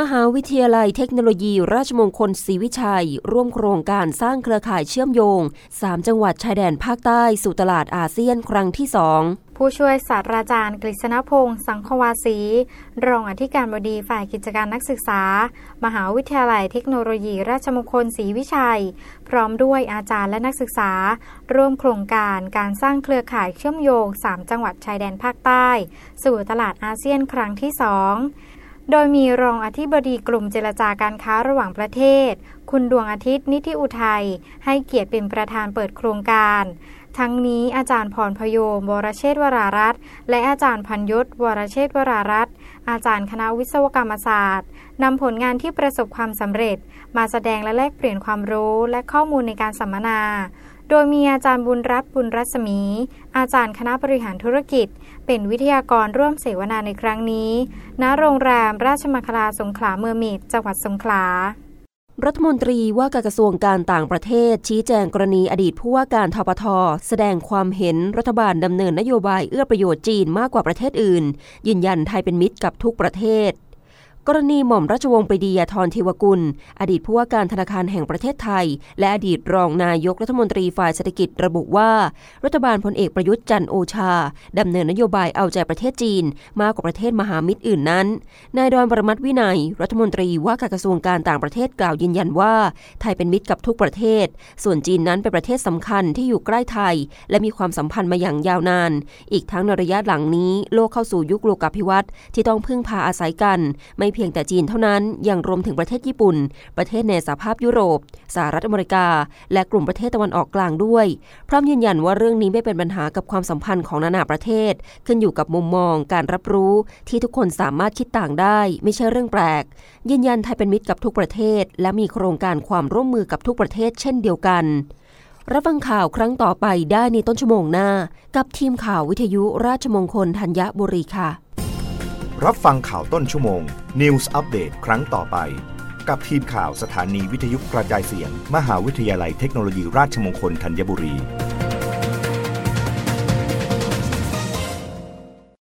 มหาวิทยาลัยเทคโนโลยี ราชมงคลศรีวิชัย ร่วมโครงการสร้างเครือข่ายเชื่อมโยง 3 จังหวัดชายแดนภาคใต้สู่ตลาดอาเซียนครั้งที่ 2 ผู้ช่วยศาสตราจารย์กฤษณพงศ์สังควาสี รองอธิการบดีฝ่ายกิจการนักศึกษา มหาวิทยาลัยเทคโนโลยี ราชมงคลศรีวิชัย พร้อมด้วยอาจารย์และนักศึกษา ร่วมโครงการการสร้างเครือข่ายเชื่อมโยง 3 จังหวัดชายแดนภาคใต้ สู่ตลาดอาเซียนครั้งที่ 2 โดยมีรองอธิบดีกลุ่มเจรจาการค้าระหว่างประเทศ คุณดวงอาทิตย์นิติอุทัย ให้เกียรติเป็นประธานเปิดโครงการ ทั้งนี้อาจารย์พรพโยมวรเชษวรารัตน์และอาจารย์พันยศวรเชษวรารัตน์อาจารย์คณะวิศวกรรมศาสตร์นำผลงานที่ประสบความสำเร็จ มาแสดงและแลกเปลี่ยนความรู้และข้อมูลในการสัมมนา โดยมีอาจารย์บุญรัตน์บุญรัศมี อาจารย์คณะบริหารธุรกิจ เป็นวิทยากรร่วมเสวนาในครั้งนี้ ณ โรงแรมราชมังคลาสงขลาเมืองมิตรจังหวัดสงขลารัฐมนตรีว่าการกระทรวงการต่างประเทศ ชี้แจงกรณีอดีตผู้ว่าการทปท แสดงความเห็นรัฐบาลดำเนินนโยบายเอื้อประโยชน์จีนมากกว่าประเทศอื่น ยืนยันไทยเป็นมิตรกับทุกประเทศ กรณีหม่อมราชวงศ์ปรีดียาธรเทวกุล อดีตผู้ว่าการธนาคารแห่งประเทศไทย และอดีตรองนายกรัฐมนตรีฝ่ายเศรษฐกิจระบุว่า รัฐบาลพลเอกประยุทธ์จันโอชา ดำเนินนโยบายเอาใจประเทศจีน มากกว่าประเทศมหามิตรอื่นนั้น นายดอนประมัติวินัย รัฐมนตรีว่าการกระทรวงการต่างประเทศกล่าวยืนยันว่า ไทยเป็นมิตรกับทุกประเทศ ส่วนจีนนั้นเป็นประเทศสำคัญที่อยู่ใกล้ไทย และมีความสัมพันธ์มาอย่างยาวนาน อีกทั้งในระยะหลังนี้ โลกเข้าสู่ยุคโลกาภิวัตน์ที่ต้องพึ่งพาอาศัยกันไม่เพียงแต่จีนเท่านั้นยังรวมถึงประเทศญี่ปุ่น ประเทศในสหภาพยุโรป สหรัฐอเมริกา และกลุ่มประเทศตะวันออกกลางด้วย พร้อมยืนยันว่าเรื่องนี้ไม่เป็นปัญหากับความสัมพันธ์ของนานาประเทศ ขึ้นอยู่กับมุมมองการรับรู้ที่ทุกคนสามารถคิดต่างได้ ไม่ใช่เรื่องแปลก ยืนยันไทยเป็นมิตรกับทุกประเทศ และมีโครงการความร่วมมือกับทุกประเทศ เช่นเดียวกันรับฟังข่าวครั้งต่อไปได้ในต้นชั่วโมงหน้า กับทีมข่าววิทยุราชมงคลธัญบุรีค่ะ รับฟังข่าวต้นชั่วโมง News อัปเดตครั้งต่อไป กับทีมข่าวสถานีวิทยุกระจายเสียง มหาวิทยาลัยเทคโนโลยีราชมงคลธัญบุรี